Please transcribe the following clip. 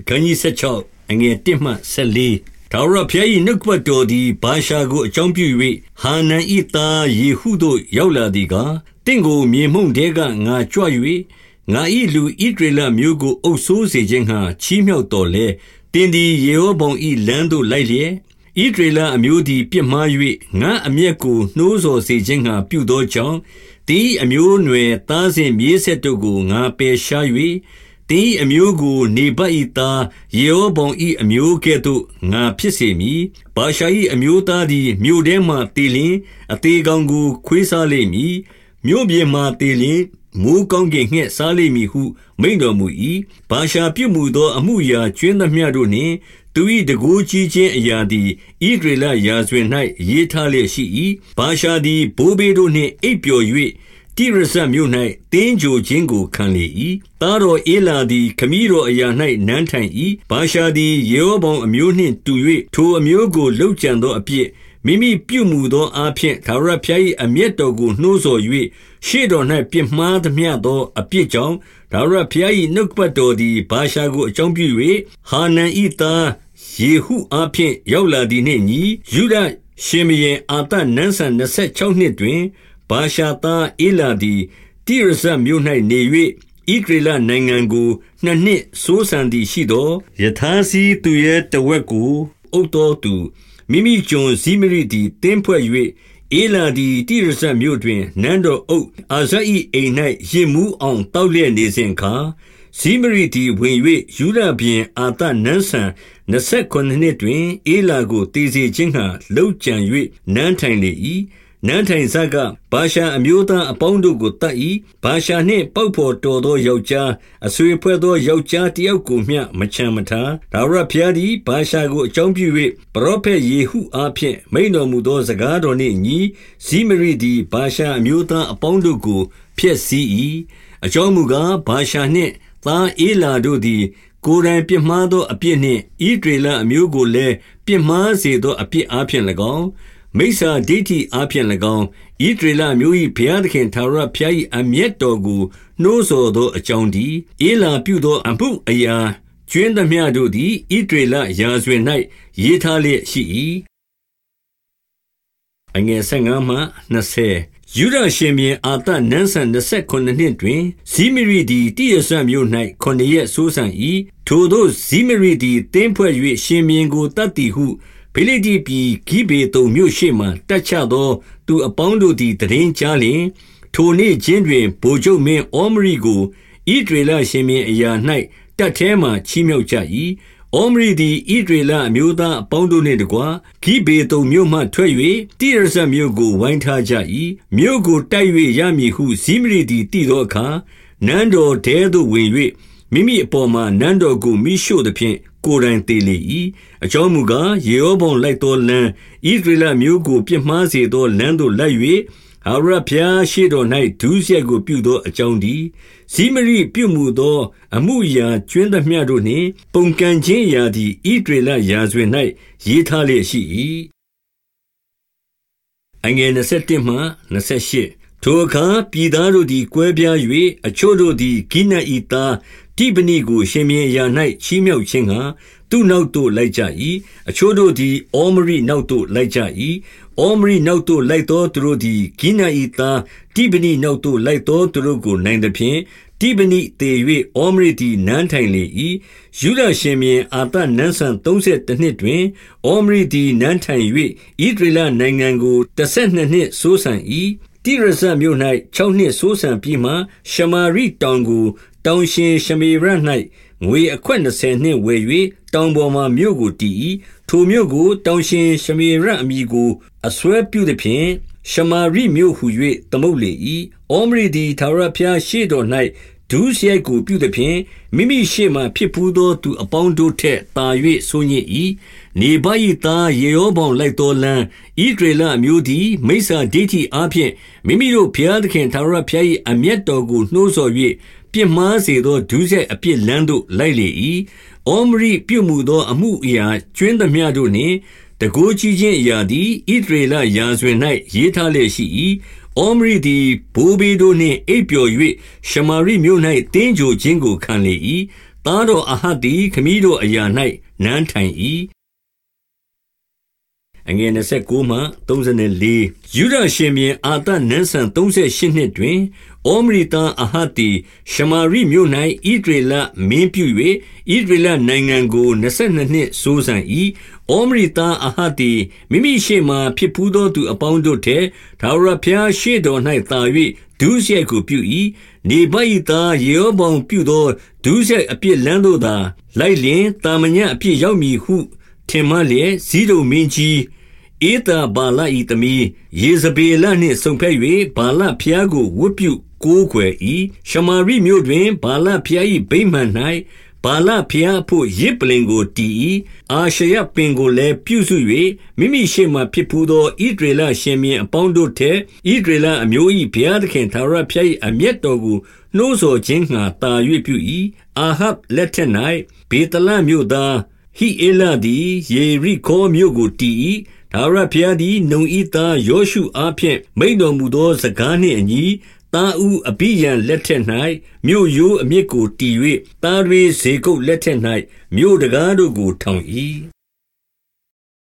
အခန်းကြီး16အငယ်1မှ14ထာဝရဘုရား၏နှုတ်ကပတ်တော်သည်ဘာရှာကိုအကြောင်းပြု၍ဟာနန်၏သားယေဟုသို့ရောက်လာသည်ကားတင့်ကိုမြေမှုန့်တဲကငါကြွ၍ငါ၏လူဣဒရလမျိုးကိုအုပ်ဆိုးစေခြင်းဟာချီးမြှောက်တော်လဲတင်းသည်ယေဟောဗုံ၏လမ်းသို့လိုက်လျက်ဣဒရလအမျိုးသည်ပြစ်မှား၍ငါအမျက်ကိုနှိုးဆော်စေခြင်းဟာပြုသောကြောင့်တင်းအမျိုးအနွယ်သားစဉ်မြေးဆက်တို့ကိုငါပယ်ရှား၍ သင်၏အမျိုးကို နေဗတ်၏သား ယေရောဗောင်၏အမျိုးကဲ့သို့ ငါဖြစ်စေမည်။ဗာရှာ၏အမျိုးသားသည် မြို့ထဲမှာသေလျှင်၊အသေကောင်ကို ခွေးစားလိမ့်မည်။မြို့ပြင်မှာသေလျှင် မိုဃ်းကောင်းကင်ငှက်စားလိမ့်မည်ဟု မိန့်တော်မူ၏။ဗာရှာပြုမူသော အမှုအရာကြွင်းသမျှတို့နှင့် သူ၏တန်ခိုးကြီးခြင်းအရာသည် ဣသရေလရာဇဝင်၌ရေးထားလျက်ရှိ၏။ဗာရှာသည် ဘိုးဘေးတို့နှင့် အိပ်ပျော်၍ တိရဇမြို့၌သင်္ဂြိုဟ်ခြင်းကိုခံလေ၏။သားတော်ဧလာသည်ခမည်းတော်အရာ၌နန်းထိုင်၏။ဗာရှာသည်ယေရောဗောင်အမျိုးနှင့်တူ၍ထိုအမျိုးကိုလုပ်ကြံသောအပြစ်၊မိမိပြုမူသောအားဖြင့်ထာဝရဘုရား၏အမျက်တော်ကိုနှိုးဆော်၍ရှေ့တော်၌ပြစ်မှားသမျှသောအပြစ်ကြောင့်၊ထာဝရဘုရား၏နှုတ်ကပတ်တော်သည်ဗာရှာကိုအကြောင်းပြု၍ဟာနန်၏သားယေဟုအားဖြင့်ရောက်လာသည်နှင့်အညီ၊ယုဒရှင်ဘုရင်အာသနန်းစံနှစ်ဆယ်ခြောက်နှစ်တွင် ဗာရှာသားဧလာသည်တိရဇမြို့၌နေ၍ဣဒရေလနိုင်ငံကိုနှစ်နှစ်စိုးစံသည်ရှိသောယထာစီသူရဲ့တဝက်ကိုအုပ်တော်သူမိမိကျွန်ဇိမရိသည်တင်းဖွဲ့၍ဧလာသည်တိရဇမြို့တွင်နန်းတော်အုပ်အာဇဣအိမ်၌ရင်မှုအောင်တောက်လျက်နေစဉ်အခါဇိမရိသည်ဝင်၍ယူဒပြင်အာသနန်းဆန်29နှစ်တွင်ဧလာကိုတည်စေခြင်းဟံလှုပ်ကြံ၍နန်းထိုင်လေ၏ နန်းထိုင်စကဗာရှာအမျိုးသားအပေါင်းတို့ကိုတတ်၏ဗာရှာနှင့်ပေါက်ဖော်တော်သောယောက်ျားအဆွေဖွဲ့သောယောက်ျားတယောက်ကိုမျှမချမ်းမထားဒါဝရဖျားသည်ဗာရှာကိုအကြောင်းပြု၍ပရောဖက်ယေဟုအားဖြင့်မိန်တော်မူသောစကားတော်နှင့်ညီဇိမရိသည်ဗာရှာအမျိုးသားအပေါင်းတို့ကိုဖျက်ဆီး၏အကြောင်းမူကားဗာရှာနှင့်သားအေလာတို့သည်ကိုယ်တိုင်ပြစ်မှားသောအပြစ်နှင့်ဣဒရေလအမျိုးကိုလည်းပြစ်မှားစေသောအပြစ်အားဖြင့်၎င်း မိစ္ဆာဒိဋ္ဌိအားဖြင့်၎င်းဣဒရေလမျိုး၏ဘုရားသခင်ထာဝရဘုရား၏အမျက်တော်ကိုနှိုးဆော်သောအကြောင်းဒီအေလာပြုသောအမှုအရာကျွင်းသမျှတို့သည်ဣဒရေလရာဇဝင်၌ရေးထားလျက်ရှိ၏အငယ်15မှ20ယူဒရှင်ဘင်အာတနန်းဆန်29နှစ်တွင်ဇိမရိသည်တိရဇမြို့၌9ရက်ဆိုးဆန်၏ထိုသောဇိမရိသည်တင်းဖွဲ့၍ရှင်ဘင်ကိုတတ်သည်ဟု ဖိလိတ္တိပြည်ဂိဗေသုန်မြို့ရှေ့မှာတပ်ချသော သူအပေါင်းတို့သည်သိတင်းကြားလျှင်၊ထိုနေ့ခြင်းတွင်ဗိုလ်ချုပ်မင်းဩမရိကိုဣသရေလရှင်ဘုရင်အရာ၌တပ်ထဲမှာချီးမြှောက်ကြ၏။ဩမရိသည်ဣသရေလအမျိုးသားအပေါင်းတို့နှင့်တကွဂိဗေသုန်မြို့မှထွက်၍တိရဇမြို့ကိုဝိုင်းထားကြ၏။မြို့ကိုတိုက်၍ရမည်ဟုဇိမရိသည်သိသောအခါ၊နန်းတော်ထဲသို့ဝင်၍မိမိအပေါ်မှာနန်းတော်ကိုမီးရှို့သဖြင့် ကိုယ်တိုင်သေလေ၏။အကြောင်းမူကား၊ယေရောဗောင်လိုက်သောလမ်း၊ဣသရေလအမျိုးကိုပြစ်မှားစေသောလမ်းသို့လိုက်၍ထာဝရဘုရားရှေ့တော်၌ဒုစရိုက်ကိုပြုသောအကြောင်းတည်း။ဇိမရိပြုမူသော အမှုအရာကြွင်းသမျှတို့နှင့်ပုန်ကန်ခြင်းအရာသည်ဣသရေလရာဇဝင်၌ရေးထားလျက်ရှိ၏။ထိုအခါပြည်သားတို့သည်ကွဲပြား၍အချို့တို့သည်ဂိနတ်၏သား တိဗနိကို ရှင်ဘုရင်အရာ၌ချီးမြှောက်ခြင်းငှါသူ့နောက်သို့လိုက်ကြ၏။အချို့တို့သည်ဩမရိနောက်သို့လိုက်ကြ၏။ဩမရိနောက်သို့လိုက်သောသူတို့သည်ဂိနတ်၏သားတိဗနိနောက်သို့လိုက်သောသူတို့ကိုနိုင်သဖြင့်၊တိဗနိသေ၍ဩမရိသည်နန်းထိုင်လေ၏။ယုဒရှင်ဘုရင်အာသနန်းစံသုံးဆယ်တနှစ်တွင်ဩမရိသည်နန်းထိုင်၍ဣသရေလနိုင်ငံကိုတဆယ်နှစ်နှစ်စိုးစံ၏ တိရဇမြို့၌ခြောက်နှစ်စိုးစံပြီးမှရှမာရိတောင်ကိုတောင်ရှင်ရှမေရ၌ငွေအခွက်20နှင့်ဝယ်၍တောင်ပေါ်မှမြို့ကိုတည်၏ထိုမြို့ကိုတောင်ရှင်ရှမေရအမည်ကိုအစွဲပြုသည်ဖြင့်ရှမာရိမြို့ဟု၍သမုတ်လေ၏ဩမရိသည်သာရဖျားရှေ့တော်၌ ဒုစရိုက်ကိုပြုသည်ဖြင့်မိမိရှေ့မှဖြစ်ဖူးသောသူအပေါင်းတို့ထက်သာ၍ဆိုညစ်၏နေဘ၏သားယေရောဗောင်လိုက်တော်လန်းဣဒရေလအမျိုးသည်မိစ္ဆာဒိဋ္ဌိအားဖြင့်မိမိတို့ဘုရားသခင်သာရဘုရား၏အမျက်တော်ကိုနှိုးဆော်၍ပြစ်မှားစေသောဒုစရိုက်အပြစ်လမ်းသို့လိုက်လေ၏။ဩမရိပြုမှုသောအမှုအရာကျွင်းသမျှတို့နှင့်တကိုးကြီးခြင်းအရာသည်ဣသရေလရာဇဝင်၌ရေးထားလျက်ရှိ၏။ ဩမရိသည်ဘိုးဘေးတို့နှင့်အိပ်ပျော်၍ရှမာရိမြို့၌တင်းကြိုခြင်းကိုခံလေ၏။သားတော်အာဟပ်သည် ခမည်းတော်အရာ၌နန်းထိုင်၏ အငယ်29မှ34ယူဒရှင်ဘင်အာသနန်းဆန်38နှစ်တွင်ဩမရိသားအာဟတ်သည်ရှမာရိမြို့၌ဣဒရေလမင်းပြု၍ဣဒရေလနိုင်ငံကို22နှစ်စိုးစံ၏ဩမရိသားအာဟတ်သည်မိမိရှေ့မှဖြစ်ဖူးသောသူအပေါင်းတို့ထက်ဒါဝရဖျားရှေ့တော်၌သာ၍ဒုစရိုက်ကိုပြု၏နေဘိသားယေဟောဗောင်ပြုသောဒုစရိုက်အပြစ်လန်းတို့သာလိုက်လျင်တာမညအပြစ်ရောက်မည်ဟု ထင်မှလျက်ဇီးတုံမင်းကြီးဧတာဘာလဤသမီးယေဇဗေလနှင့်ဆုံဖက်၍ဘာလဖျားကိုဝတ်ပြုကိုးကွယ်၏ရှမာရိမြို့တွင်ဘာလဖျား၏ဗိမာန်၌ဘာလဖျားဖို့ရစ်ပလင်ကိုတည်၏အာရှရပင်ကိုလည်းပြုစု၍မိမိရှေ့မှဖြစ်ဖူးသောဣဒရေလရှင်မြင်းအပေါင်းတို့ထက်ဣဒရေလအမျိုး၏ဘုရားသခင်သာရဖျား၏အမျက်တော်ကိုနှိုးဆော်ခြင်းငှာတာ၍ပြု၏အာဟပ်လက်ထက်၌ဘေတလမြို့သား ဟိအေလသည် ယေရိခေါမြို့ကိုတည်၏ထာဝရဘုရားသည် နုံဤသားယောရှုအားဖြင့် မိန်တော်မူသော စကားနှင့်အညီ သားဦးအဘိယံလက်ထက်၌မြို့ရိုးအမြစ်ကိုတည်၍သားတွေဇေကုတ်လက်ထက်၌မြို့တကားတို့ကို ထောင်၏